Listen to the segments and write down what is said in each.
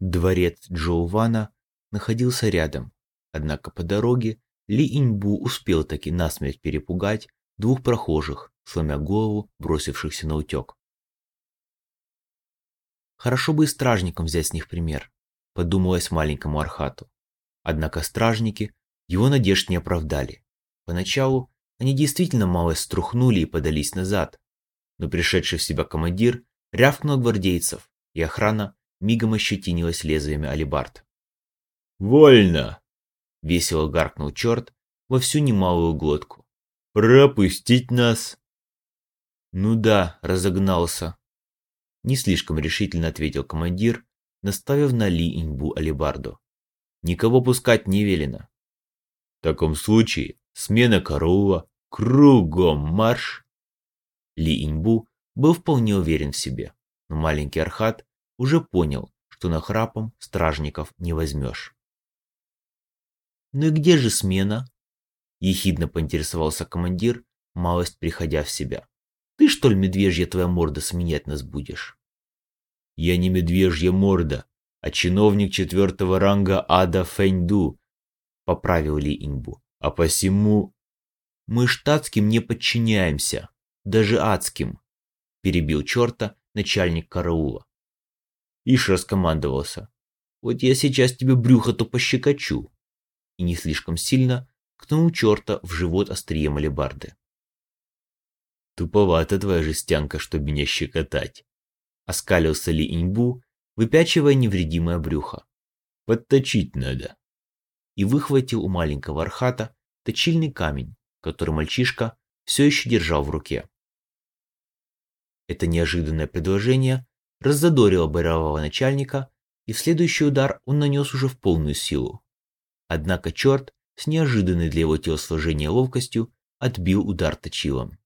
Дворец Джоувана находился рядом, однако по дороге Ли Иньбу успел таки насмерть перепугать двух прохожих, сломя голову, бросившихся на утек. Хорошо бы и стражникам взять с них пример, подумалось маленькому Архату. Однако стражники его надежд не оправдали. Поначалу они действительно мало струхнули и подались назад, но пришедший в себя командир рявкнул гвардейцев, и охрана мигом ощетинилась лезвиями алибард. «Вольно!» — весело гаркнул черт во всю немалую глотку. «Пропустить нас!» «Ну да, разогнался!» Не слишком решительно ответил командир, наставив на Ли Иньбу алибарду. «Никого пускать не велено». «В таком случае смена караула, кругом марш!» Ли Иньбу был вполне уверен в себе, но маленький Архат уже понял, что на храпом стражников не возьмешь. «Ну и где же смена?» – ехидно поинтересовался командир, малость приходя в себя. «Ты, что ли, медвежья твоя морда, сменять нас будешь?» «Я не медвежья морда, а чиновник четвертого ранга Ада Фэньду», – поправил Ли Иньбу. «А посему...» «Мы штатским не подчиняемся», даже адским, перебил черта начальник караула. Ишь раскомандовался. Вот я сейчас тебе брюхо-то пощекочу. И не слишком сильно ткнул черта в живот острием алебарды. Туповата твоя жестянка, чтобы меня щекотать. Оскалился ли иньбу, выпячивая невредимое брюхо. Подточить надо. И выхватил у маленького архата точильный камень, который мальчишка все еще держал в руке. Это неожиданное предложение раззадорило борового начальника, и в следующий удар он нанес уже в полную силу. Однако черт с неожиданной для его телосложения ловкостью отбил удар точилом.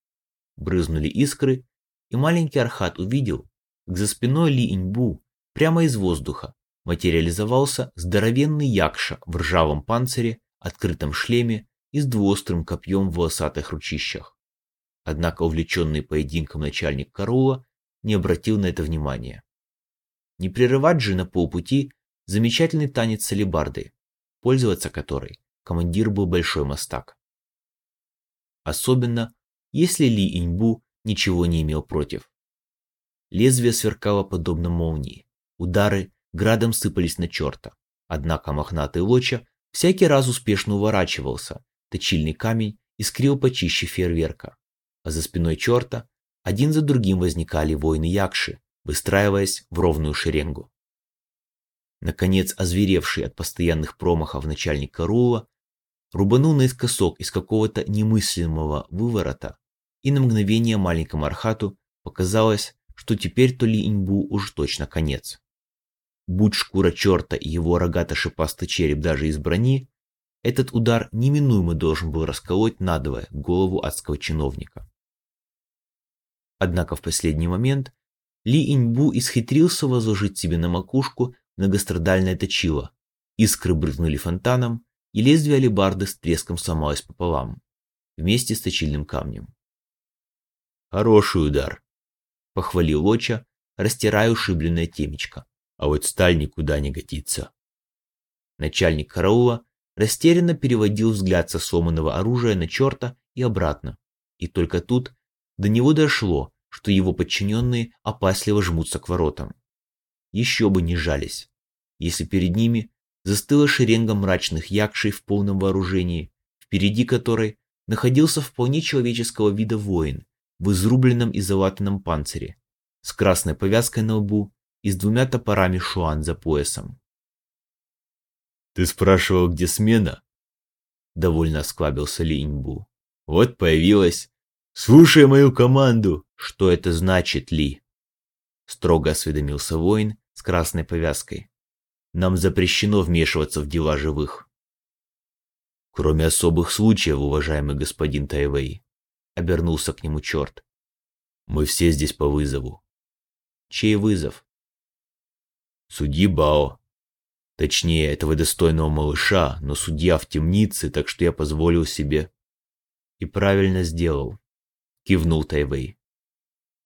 Брызнули искры, и маленький Архат увидел, как за спиной Ли Иньбу прямо из воздуха материализовался здоровенный якша в ржавом панцире, открытом шлеме и с двуострым копьем в волосатых ручищах. Однако увлеченный поединком начальник караула не обратил на это внимания. Не прерывать же на полпути замечательный танец с алебардой, пользоваться которой командир был большой мастак. Особенно, если Ли Иньбу ничего не имел против. Лезвие сверкало подобно молнии, удары градом сыпались на черта, однако мохнатый лоча всякий раз успешно уворачивался, точильный камень искрил почище фейерверка а за спиной черта один за другим возникали воины Якши, выстраиваясь в ровную шеренгу. Наконец, озверевший от постоянных промахов начальник Карула рубанул наискосок из какого-то немыслимого выворота, и на мгновение маленькому Архату показалось, что теперь то ли иньбу уж точно конец. Будь шкура черта и его рогато-шипастый череп даже из брони, этот удар неминуемо должен был расколоть надвое голову адского чиновника. Однако в последний момент Ли Иньбу исхитрился возложить себе на макушку многострадальное точило. Искры брызнули фонтаном, и лезвие алебарды с треском сломалось пополам, вместе с точильным камнем. «Хороший удар», — похвалил Лоча, растирая ушибленное темечко. «А вот сталь никуда не годится». Начальник караула растерянно переводил взгляд со сломанного оружия на черта и обратно, и только тут до него дошло, что его подчиненные опасливо жмутся к воротам. Еще бы не жались, если перед ними застыла шеренга мрачных якшей в полном вооружении, впереди которой находился вполне человеческого вида воин в изрубленном и залатанном панцире, с красной повязкой на лбу и с двумя топорами шуан за поясом. «Ты спрашивал, где смена?» Довольно осклабился Линьбу. «Вот появилась. Слушай мою команду!» «Что это значит, Ли?» Строго осведомился воин с красной повязкой. «Нам запрещено вмешиваться в дела живых». «Кроме особых случаев, уважаемый господин Тайвей», — обернулся к нему черт. «Мы все здесь по вызову». «Чей вызов?» «Судьи Бао. Точнее, этого достойного малыша, но судья в темнице, так что я позволил себе...» «И правильно сделал», — кивнул Тайвей.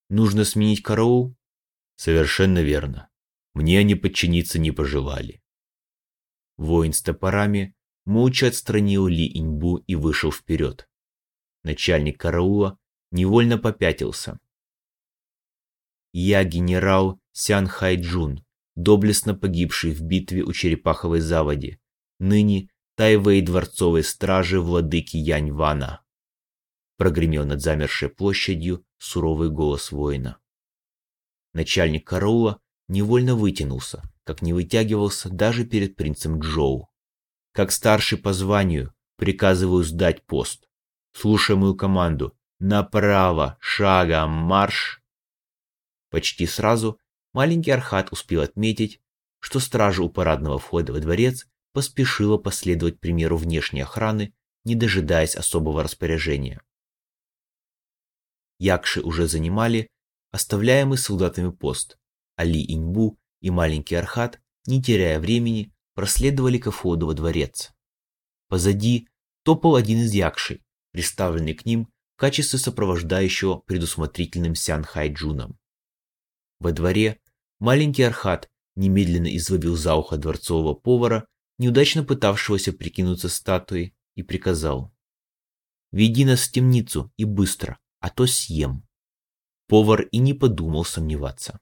Нужно сменить караул? Совершенно верно. Мне они подчиниться не пожелали. Воин с топорами молча отстранил Ли Иньбу и вышел вперед. Начальник караула невольно попятился. Я генерал Сян Хайджун, доблестно погибший в битве у Черепаховой заводи, ныне Тайвей дворцовой стражи владыки Янь-Вана. Прогремел над замершей площадью суровый голос воина. Начальник караула невольно вытянулся, как не вытягивался даже перед принцем Джоу. Как старший по званию, приказываю сдать пост. Слушай мою команду. Направо, шагом, марш! Почти сразу маленький Архат успел отметить, что стража у парадного входа во дворец поспешила последовать примеру внешней охраны, не дожидаясь особого распоряжения. Якши уже занимали оставляемый солдатами пост. Али Иньбу и маленький Архат, не теряя времени, проследовали ко входу во дворец. Позади топал один из якшей, приставленный к ним в качестве сопровождающего предусмотрительным Сян Хайджуном. Во дворе маленький Архат немедленно изловил за ухо дворцового повара, неудачно пытавшегося прикинуться статуей, и приказал. «Веди нас в темницу и быстро, а то съем». Повар и не подумал сомневаться.